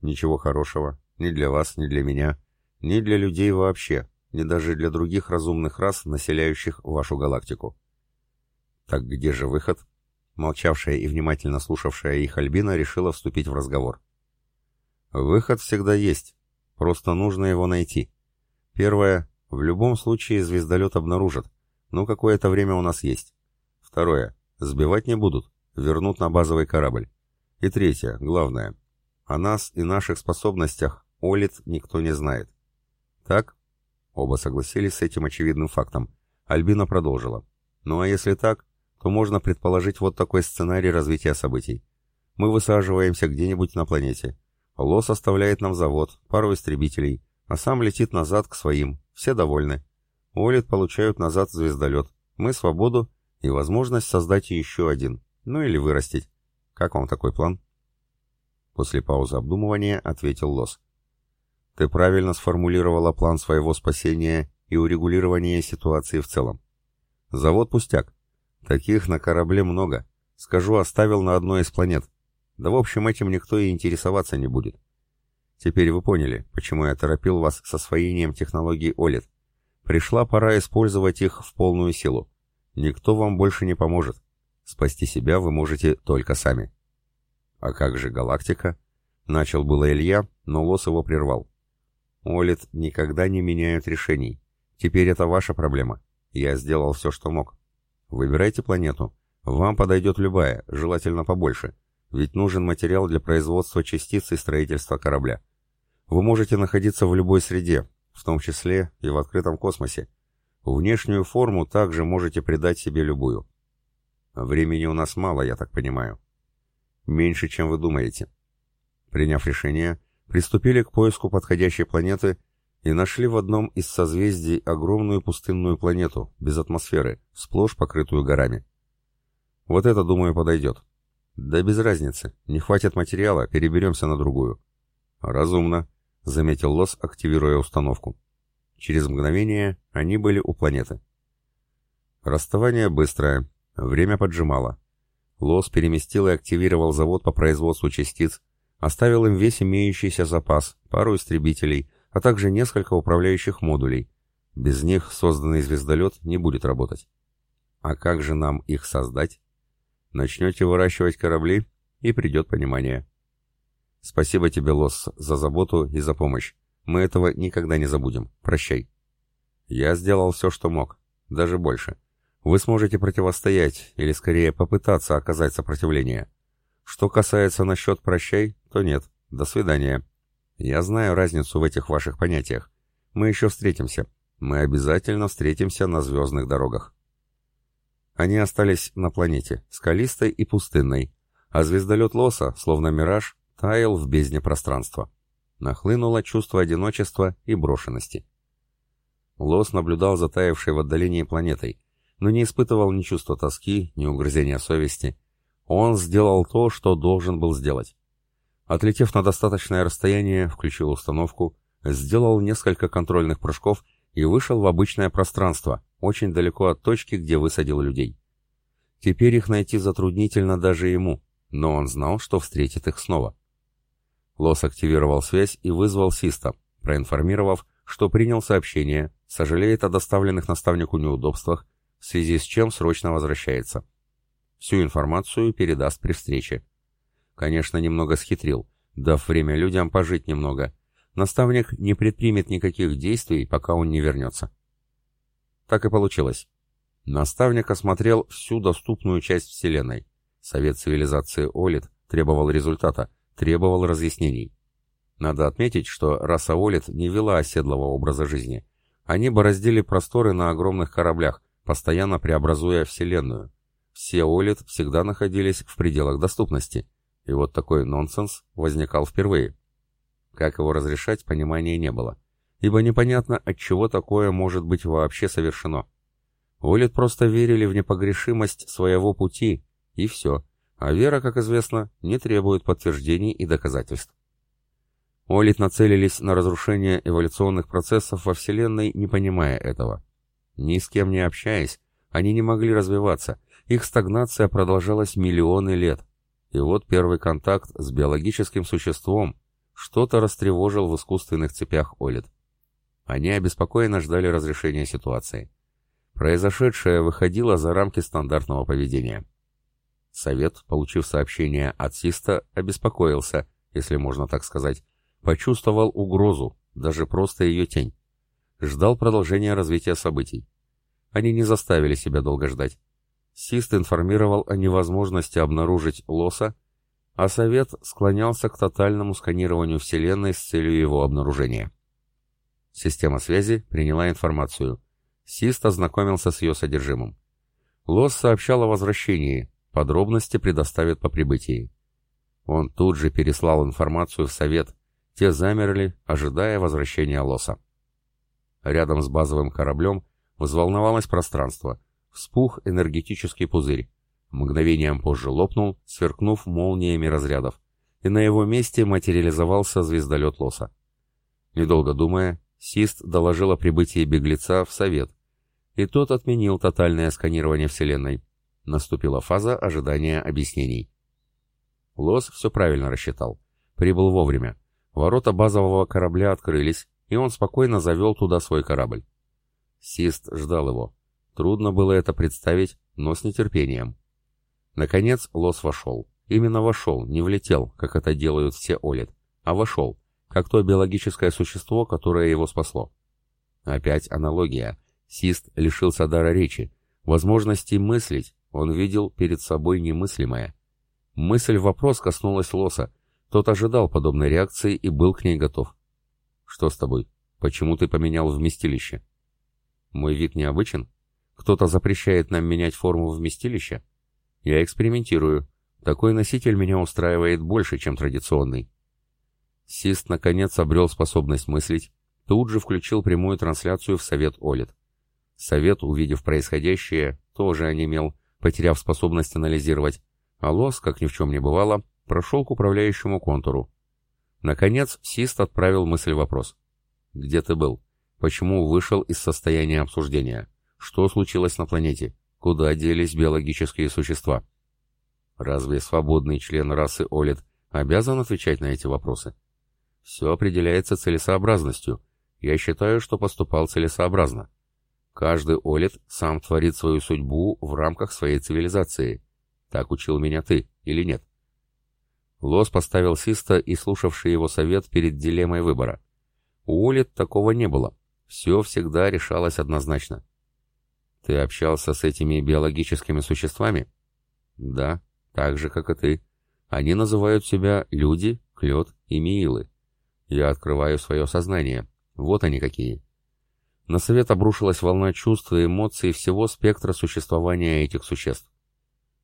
«Ничего хорошего. Ни для вас, ни для меня, ни для людей вообще ни даже для других разумных рас, населяющих вашу галактику. Так где же выход? Молчавшая и внимательно слушавшая их Альбина решила вступить в разговор. Выход всегда есть, просто нужно его найти. Первое, в любом случае звездолет обнаружат, но какое-то время у нас есть. Второе, сбивать не будут, вернут на базовый корабль. И третье, главное, о нас и наших способностях Олит никто не знает. Так? Оба согласились с этим очевидным фактом. Альбина продолжила. Ну а если так, то можно предположить вот такой сценарий развития событий. Мы высаживаемся где-нибудь на планете. Лос оставляет нам завод, пару истребителей, а сам летит назад к своим. Все довольны. Олит получают назад звездолет. Мы свободу и возможность создать еще один. Ну или вырастить. Как вам такой план? После паузы обдумывания ответил Лос. Ты правильно сформулировала план своего спасения и урегулирования ситуации в целом. Завод пустяк. Таких на корабле много. Скажу, оставил на одной из планет. Да в общем этим никто и интересоваться не будет. Теперь вы поняли, почему я торопил вас с освоением технологий OLED. Пришла пора использовать их в полную силу. Никто вам больше не поможет. Спасти себя вы можете только сами. А как же галактика? Начал было Илья, но Лос его прервал. Олит никогда не меняют решений. Теперь это ваша проблема. Я сделал все, что мог. Выбирайте планету. Вам подойдет любая, желательно побольше. Ведь нужен материал для производства частиц и строительства корабля. Вы можете находиться в любой среде, в том числе и в открытом космосе. Внешнюю форму также можете придать себе любую. Времени у нас мало, я так понимаю. Меньше, чем вы думаете. Приняв решение, приступили к поиску подходящей планеты и нашли в одном из созвездий огромную пустынную планету, без атмосферы, сплошь покрытую горами. Вот это, думаю, подойдет. Да без разницы, не хватит материала, переберемся на другую. Разумно, заметил Лос, активируя установку. Через мгновение они были у планеты. Расставание быстрое, время поджимало. Лос переместил и активировал завод по производству частиц, Оставил им весь имеющийся запас, пару истребителей, а также несколько управляющих модулей. Без них созданный звездолет не будет работать. А как же нам их создать? Начнете выращивать корабли, и придет понимание. Спасибо тебе, Лос, за заботу и за помощь. Мы этого никогда не забудем. Прощай. Я сделал все, что мог. Даже больше. Вы сможете противостоять, или скорее попытаться оказать сопротивление. Что касается насчет «прощай», то нет. До свидания. Я знаю разницу в этих ваших понятиях. Мы еще встретимся. Мы обязательно встретимся на звездных дорогах. Они остались на планете, скалистой и пустынной, а звездолет Лоса, словно мираж, таял в бездне пространства. Нахлынуло чувство одиночества и брошенности. Лос наблюдал за таявшей в отдалении планетой, но не испытывал ни чувства тоски, ни угрызения совести. Он сделал то, что должен был сделать. Отлетев на достаточное расстояние, включил установку, сделал несколько контрольных прыжков и вышел в обычное пространство, очень далеко от точки, где высадил людей. Теперь их найти затруднительно даже ему, но он знал, что встретит их снова. Лос активировал связь и вызвал Систа, проинформировав, что принял сообщение, сожалеет о доставленных наставнику неудобствах, в связи с чем срочно возвращается. Всю информацию передаст при встрече. Конечно, немного схитрил, дав время людям пожить немного, наставник не предпримет никаких действий, пока он не вернется. Так и получилось. Наставник осмотрел всю доступную часть Вселенной. Совет цивилизации Олит требовал результата, требовал разъяснений. Надо отметить, что раса Олит не вела оседлого образа жизни. Они бороздили просторы на огромных кораблях, постоянно преобразуя Вселенную. Все Олит всегда находились в пределах доступности. И вот такой нонсенс возникал впервые. Как его разрешать, понимания не было. Ибо непонятно, от чего такое может быть вообще совершено. Олит просто верили в непогрешимость своего пути, и все. А вера, как известно, не требует подтверждений и доказательств. Олит нацелились на разрушение эволюционных процессов во Вселенной, не понимая этого. Ни с кем не общаясь, они не могли развиваться, их стагнация продолжалась миллионы лет. И вот первый контакт с биологическим существом, что-то растревожил в искусственных цепях Олит. Они обеспокоенно ждали разрешения ситуации. Произошедшее выходило за рамки стандартного поведения. Совет, получив сообщение от Систа, обеспокоился, если можно так сказать, почувствовал угрозу, даже просто ее тень. Ждал продолжения развития событий. Они не заставили себя долго ждать. Сист информировал о невозможности обнаружить Лоса а Совет склонялся к тотальному сканированию Вселенной с целью его обнаружения. Система связи приняла информацию. Сист ознакомился с ее содержимым. Лос сообщал о возвращении, подробности предоставит по прибытии. Он тут же переслал информацию в Совет, те замерли, ожидая возвращения Лоса. Рядом с базовым кораблем взволновалось пространство, вспух энергетический пузырь. Мгновением позже лопнул, сверкнув молниями разрядов, и на его месте материализовался звездолет Лоса. Недолго думая, Сист доложил о прибытии беглеца в Совет, и тот отменил тотальное сканирование Вселенной. Наступила фаза ожидания объяснений. Лос все правильно рассчитал. Прибыл вовремя. Ворота базового корабля открылись, и он спокойно завел туда свой корабль. Сист ждал его. Трудно было это представить, но с нетерпением. Наконец Лос вошел. Именно вошел, не влетел, как это делают все Олит, а вошел, как то биологическое существо, которое его спасло. Опять аналогия. Сист лишился дара речи, возможности мыслить, он видел перед собой немыслимое. Мысль вопрос коснулась Лоса, тот ожидал подобной реакции и был к ней готов. «Что с тобой? Почему ты поменял вместилище?» «Мой вид необычен? Кто-то запрещает нам менять форму вместилища?» Я экспериментирую. Такой носитель меня устраивает больше, чем традиционный. Сист наконец обрел способность мыслить, тут же включил прямую трансляцию в Совет Олит. Совет, увидев происходящее, тоже онемел, потеряв способность анализировать, а Лос, как ни в чем не бывало, прошел к управляющему контуру. Наконец, Сист отправил мысль-вопрос. «Где ты был? Почему вышел из состояния обсуждения? Что случилось на планете? Куда делись биологические существа? Разве свободный член расы Олит обязан отвечать на эти вопросы? Все определяется целесообразностью. Я считаю, что поступал целесообразно. Каждый Олит сам творит свою судьбу в рамках своей цивилизации. Так учил меня ты, или нет? Лос поставил Систа и слушавший его совет перед дилеммой выбора. У Олит такого не было. Все всегда решалось однозначно. Ты общался с этими биологическими существами? Да, так же, как и ты. Они называют себя люди, клет и миилы. Я открываю свое сознание. Вот они какие. на совет обрушилась волна чувств и эмоций всего спектра существования этих существ.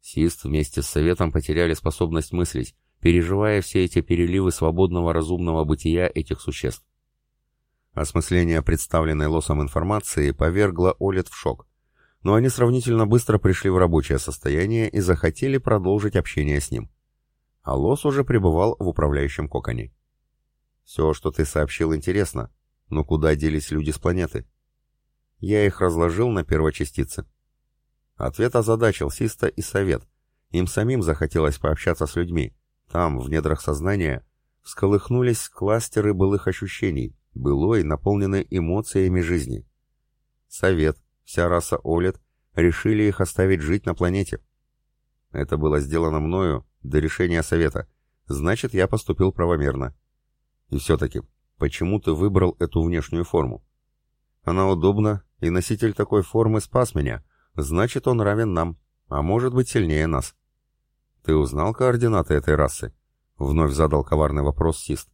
Сист вместе с советом потеряли способность мыслить, переживая все эти переливы свободного разумного бытия этих существ. Осмысление представленной Лосом информации повергло Олет в шок, но они сравнительно быстро пришли в рабочее состояние и захотели продолжить общение с ним. А Лос уже пребывал в управляющем коконе. «Все, что ты сообщил, интересно, но куда делись люди с планеты?» Я их разложил на первочастицы. Ответ озадачил Систа и Совет. Им самим захотелось пообщаться с людьми. Там, в недрах сознания, всколыхнулись кластеры былых ощущений, былой, наполненной эмоциями жизни. Совет, вся раса Олет, решили их оставить жить на планете. Это было сделано мною до решения Совета, значит, я поступил правомерно. И все-таки, почему ты выбрал эту внешнюю форму? Она удобна, и носитель такой формы спас меня, значит, он равен нам, а может быть сильнее нас. Ты узнал координаты этой расы? Вновь задал коварный вопрос Сист.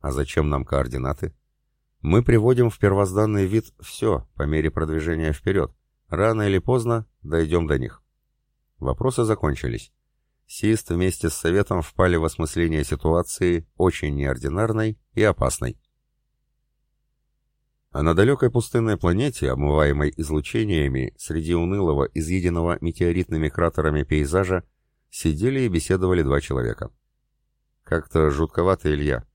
А зачем нам координаты? Мы приводим в первозданный вид все по мере продвижения вперед. Рано или поздно дойдем до них. Вопросы закончились. Сист вместе с Советом впали в осмысление ситуации очень неординарной и опасной. А на далекой пустынной планете, омываемой излучениями, среди унылого, изъеденного метеоритными кратерами пейзажа, сидели и беседовали два человека. Как-то жутковато, Илья.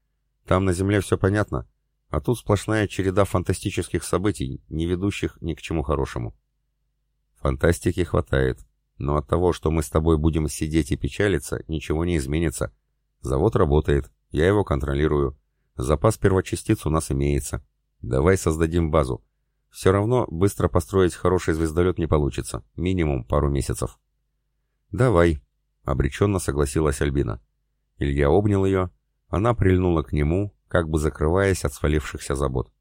Там на Земле все понятно, а тут сплошная череда фантастических событий, не ведущих ни к чему хорошему. Фантастики хватает, но от того, что мы с тобой будем сидеть и печалиться, ничего не изменится. Завод работает, я его контролирую. Запас первочастиц у нас имеется. Давай создадим базу. Все равно быстро построить хороший звездолет не получится. Минимум пару месяцев. Давай, обреченно согласилась Альбина. Илья обнял ее, она прильнула к нему, как бы закрываясь от свалившихся забот.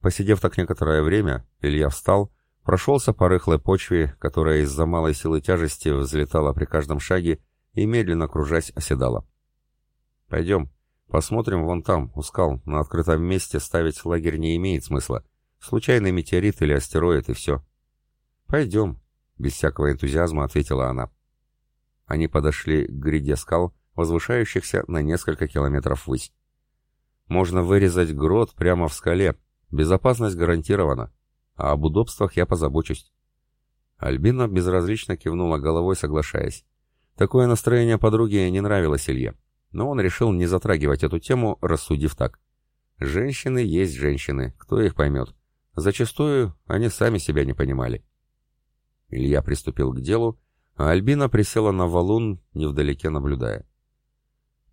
Посидев так некоторое время, Илья встал, прошелся по рыхлой почве, которая из-за малой силы тяжести взлетала при каждом шаге и, медленно кружась, оседала. «Пойдем, посмотрим вон там, у скал, на открытом месте ставить лагерь не имеет смысла. Случайный метеорит или астероид, и все». «Пойдем», — без всякого энтузиазма ответила она. Они подошли к гряде скал, возвышающихся на несколько километров ввысь. Можно вырезать грот прямо в скале. Безопасность гарантирована. А об удобствах я позабочусь. Альбина безразлично кивнула головой, соглашаясь. Такое настроение подруги не нравилось Илье, но он решил не затрагивать эту тему, рассудив так. Женщины есть женщины, кто их поймет? Зачастую они сами себя не понимали. Илья приступил к делу, а Альбина присела на валун, невдалеке наблюдая.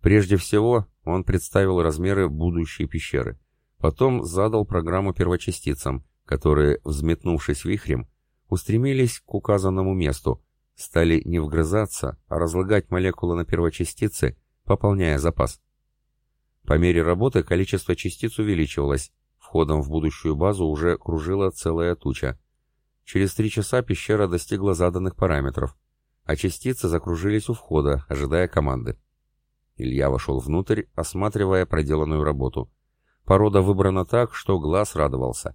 Прежде всего, он представил размеры будущей пещеры. Потом задал программу первочастицам, которые, взметнувшись вихрем, устремились к указанному месту, стали не вгрызаться, а разлагать молекулы на первочастицы, пополняя запас. По мере работы количество частиц увеличивалось, входом в будущую базу уже кружила целая туча. Через три часа пещера достигла заданных параметров, а частицы закружились у входа, ожидая команды. Илья вошел внутрь, осматривая проделанную работу. Порода выбрана так, что глаз радовался.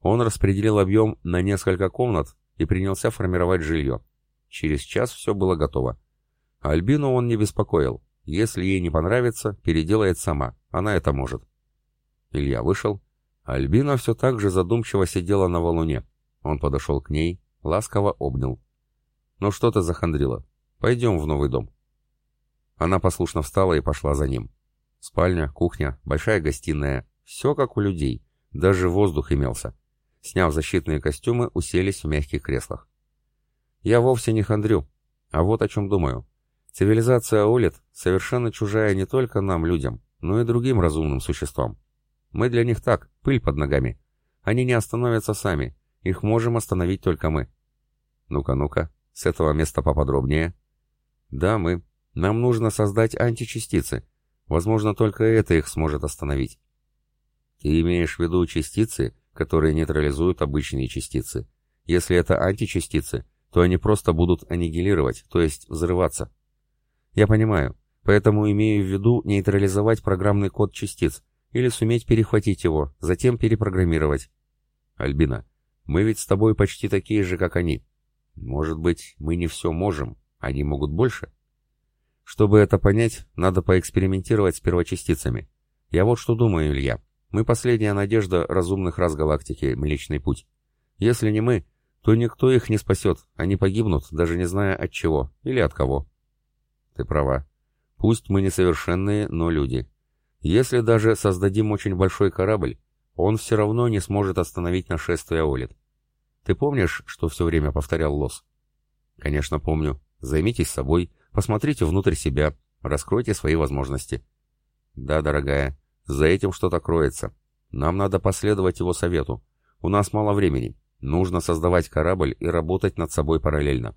Он распределил объем на несколько комнат и принялся формировать жилье. Через час все было готово. Альбину он не беспокоил. Если ей не понравится, переделает сама. Она это может. Илья вышел. Альбина все так же задумчиво сидела на валуне. Он подошел к ней, ласково обнял. «Ну что ты захандрила? Пойдем в новый дом». Она послушно встала и пошла за ним. Спальня, кухня, большая гостиная. Все как у людей. Даже воздух имелся. Сняв защитные костюмы, уселись в мягких креслах. Я вовсе не хандрю. А вот о чем думаю. Цивилизация Олит совершенно чужая не только нам, людям, но и другим разумным существам. Мы для них так, пыль под ногами. Они не остановятся сами. Их можем остановить только мы. Ну-ка, ну-ка, с этого места поподробнее. Да, мы. Нам нужно создать античастицы. Возможно, только это их сможет остановить. Ты имеешь в виду частицы, которые нейтрализуют обычные частицы. Если это античастицы, то они просто будут аннигилировать, то есть взрываться. Я понимаю, поэтому имею в виду нейтрализовать программный код частиц или суметь перехватить его, затем перепрограммировать. Альбина, мы ведь с тобой почти такие же, как они. Может быть, мы не все можем, они могут больше? Чтобы это понять, надо поэкспериментировать с первочастицами. Я вот что думаю, Илья. Мы последняя надежда разумных рас галактики, Млечный Путь. Если не мы, то никто их не спасет, они погибнут, даже не зная от чего или от кого. Ты права. Пусть мы несовершенные, но люди. Если даже создадим очень большой корабль, он все равно не сможет остановить нашествие Олит. Ты помнишь, что все время повторял Лос? Конечно, помню. Займитесь собой, посмотрите внутрь себя, раскройте свои возможности. Да, дорогая, за этим что-то кроется. Нам надо последовать его совету. У нас мало времени. Нужно создавать корабль и работать над собой параллельно.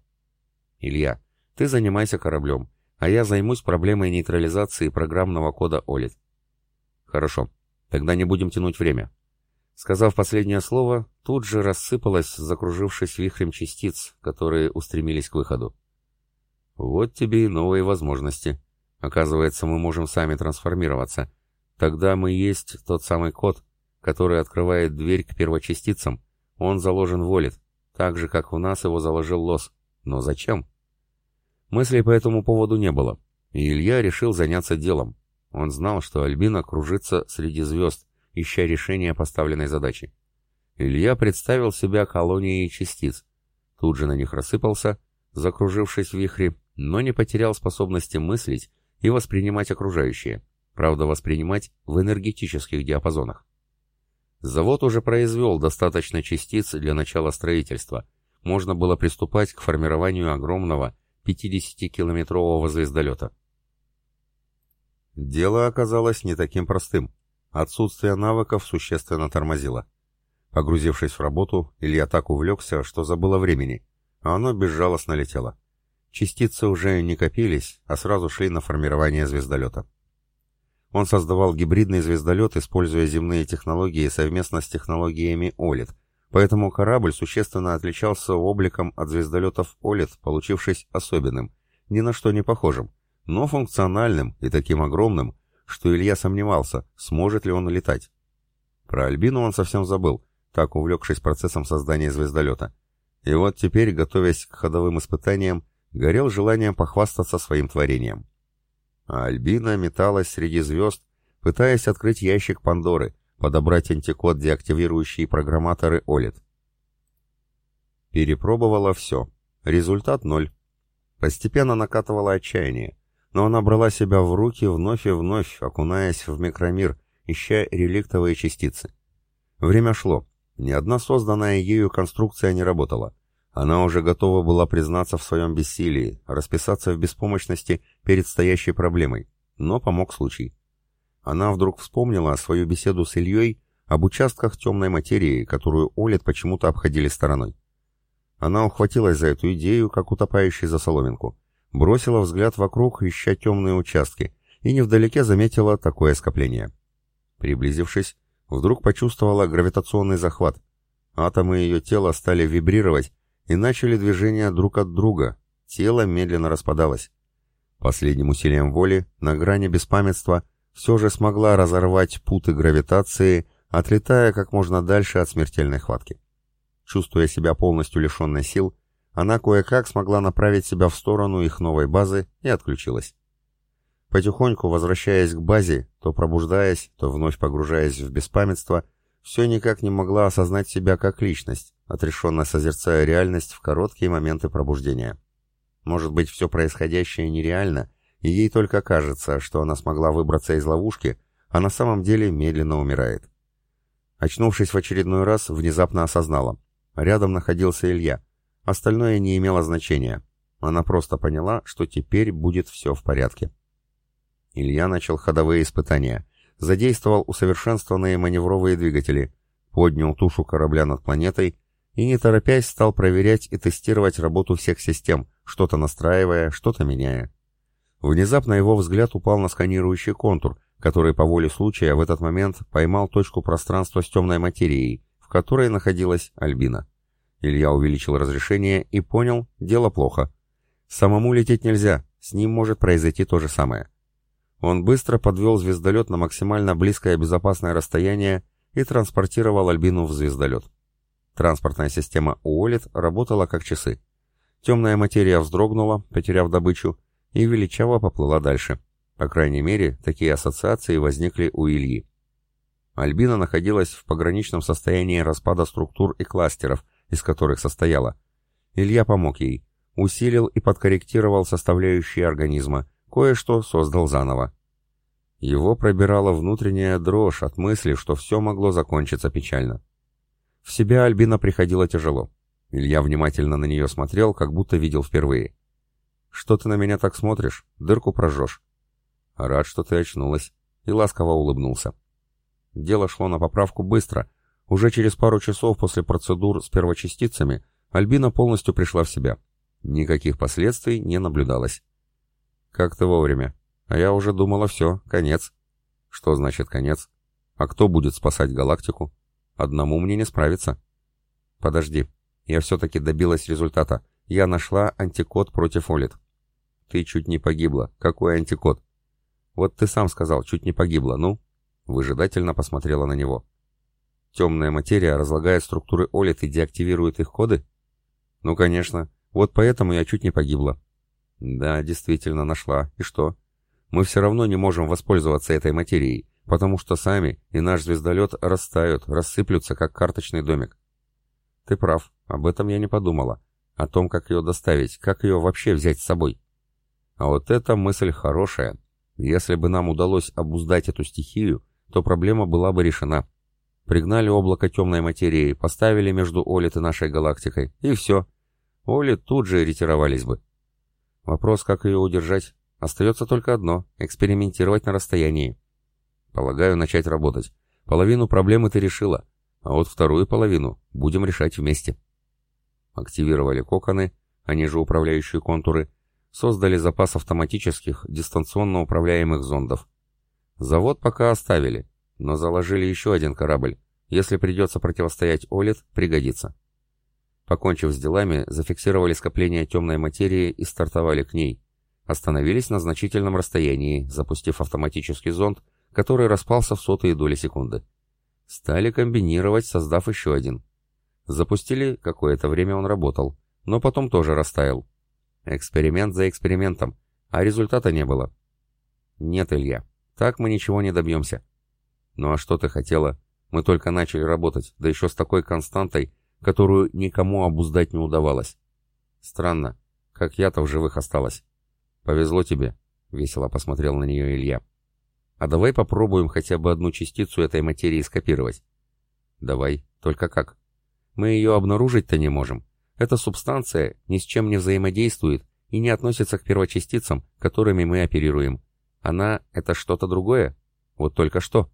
Илья, ты занимайся кораблем, а я займусь проблемой нейтрализации программного кода OLED. Хорошо, тогда не будем тянуть время. Сказав последнее слово, тут же рассыпалась, закружившись вихрем частиц, которые устремились к выходу. Вот тебе и новые возможности. Оказывается, мы можем сами трансформироваться. Тогда мы есть тот самый код, который открывает дверь к первочастицам, он заложен в Олит, так же, как у нас его заложил Лос. Но зачем? Мыслей по этому поводу не было, и Илья решил заняться делом. Он знал, что Альбина кружится среди звезд, ища решения поставленной задачи. Илья представил себя колонией частиц. Тут же на них рассыпался, закружившись в вихре, но не потерял способности мыслить и воспринимать окружающее. Правда, воспринимать в энергетических диапазонах. Завод уже произвел достаточно частиц для начала строительства. Можно было приступать к формированию огромного 50-километрового звездолета. Дело оказалось не таким простым. Отсутствие навыков существенно тормозило. Погрузившись в работу, Илья так увлекся, что забыл о времени, а оно безжалостно летело. Частицы уже не копились, а сразу шли на формирование звездолета. Он создавал гибридный звездолет, используя земные технологии совместно с технологиями ОЛИД, поэтому корабль существенно отличался обликом от звездолетов ОЛИД, получившись особенным, ни на что не похожим, но функциональным и таким огромным, что Илья сомневался, сможет ли он летать. Про Альбину он совсем забыл, так увлекшись процессом создания звездолета. И вот теперь, готовясь к ходовым испытаниям, горел желанием похвастаться своим творением а Альбина металась среди звезд, пытаясь открыть ящик Пандоры, подобрать антикод, деактивирующий программаторы OLED. Перепробовала все. Результат ноль. Постепенно накатывало отчаяние, но она брала себя в руки вновь и вновь, окунаясь в микромир, ища реликтовые частицы. Время шло. Ни одна созданная ею конструкция не работала. Она уже готова была признаться в своем бессилии, расписаться в беспомощности перед стоящей проблемой, но помог случай. Она вдруг вспомнила свою беседу с Ильей об участках темной материи, которую Олет почему-то обходили стороной. Она ухватилась за эту идею, как утопающий за соломинку, бросила взгляд вокруг, ища темные участки, и невдалеке заметила такое скопление. Приблизившись, вдруг почувствовала гравитационный захват. Атомы ее тела стали вибрировать, и начали движения друг от друга, тело медленно распадалось. Последним усилием воли, на грани беспамятства, все же смогла разорвать путы гравитации, отлетая как можно дальше от смертельной хватки. Чувствуя себя полностью лишенной сил, она кое-как смогла направить себя в сторону их новой базы и отключилась. Потихоньку возвращаясь к базе, то пробуждаясь, то вновь погружаясь в беспамятство, все никак не могла осознать себя как личность, отрешенно созерцая реальность в короткие моменты пробуждения. Может быть, все происходящее нереально, и ей только кажется, что она смогла выбраться из ловушки, а на самом деле медленно умирает. Очнувшись в очередной раз, внезапно осознала. Рядом находился Илья. Остальное не имело значения. Она просто поняла, что теперь будет все в порядке. Илья начал ходовые испытания. Задействовал усовершенствованные маневровые двигатели, поднял тушу корабля над планетой и, не торопясь, стал проверять и тестировать работу всех систем, что-то настраивая, что-то меняя. Внезапно его взгляд упал на сканирующий контур, который по воле случая в этот момент поймал точку пространства с темной материей, в которой находилась Альбина. Илья увеличил разрешение и понял, дело плохо. Самому лететь нельзя, с ним может произойти то же самое. Он быстро подвел звездолет на максимально близкое безопасное расстояние и транспортировал Альбину в звездолет. Транспортная система Уоллет работала как часы. Темная материя вздрогнула, потеряв добычу, и величаво поплыла дальше. По крайней мере, такие ассоциации возникли у Ильи. Альбина находилась в пограничном состоянии распада структур и кластеров, из которых состояла. Илья помог ей, усилил и подкорректировал составляющие организма, кое-что создал заново. Его пробирала внутренняя дрожь от мысли, что все могло закончиться печально. В себя Альбина приходила тяжело. Илья внимательно на нее смотрел, как будто видел впервые. «Что ты на меня так смотришь? Дырку прожжешь». «Рад, что ты очнулась», и ласково улыбнулся. Дело шло на поправку быстро. Уже через пару часов после процедур с первочастицами Альбина полностью пришла в себя. Никаких последствий не наблюдалось. «Как ты вовремя?» А я уже думала, все, конец. Что значит конец? А кто будет спасать галактику? Одному мне не справиться. Подожди, я все-таки добилась результата. Я нашла антикод против Олит. Ты чуть не погибла. Какой антикод? Вот ты сам сказал, чуть не погибла, ну? Выжидательно посмотрела на него. Темная материя разлагает структуры Олит и деактивирует их коды? Ну, конечно. Вот поэтому я чуть не погибла. Да, действительно, нашла. И что? мы все равно не можем воспользоваться этой материей, потому что сами и наш звездолет растают, рассыплются, как карточный домик. Ты прав, об этом я не подумала. О том, как ее доставить, как ее вообще взять с собой. А вот эта мысль хорошая. Если бы нам удалось обуздать эту стихию, то проблема была бы решена. Пригнали облако темной материи, поставили между Олит и нашей галактикой, и все. Олит тут же ретировались бы. Вопрос, как ее удержать, Остается только одно — экспериментировать на расстоянии. Полагаю, начать работать. Половину проблемы ты решила, а вот вторую половину будем решать вместе. Активировали коконы, они же управляющие контуры, создали запас автоматических, дистанционно управляемых зондов. Завод пока оставили, но заложили еще один корабль. Если придется противостоять Олит, пригодится. Покончив с делами, зафиксировали скопление темной материи и стартовали к ней. Остановились на значительном расстоянии, запустив автоматический зонд, который распался в сотые доли секунды. Стали комбинировать, создав еще один. Запустили, какое-то время он работал, но потом тоже растаял. Эксперимент за экспериментом, а результата не было. Нет, Илья, так мы ничего не добьемся. Ну а что ты хотела? Мы только начали работать, да еще с такой константой, которую никому обуздать не удавалось. Странно, как я-то в живых осталась. «Повезло тебе», — весело посмотрел на нее Илья. «А давай попробуем хотя бы одну частицу этой материи скопировать». «Давай, только как?» «Мы ее обнаружить-то не можем. Эта субстанция ни с чем не взаимодействует и не относится к первочастицам, которыми мы оперируем. Она — это что-то другое? Вот только что».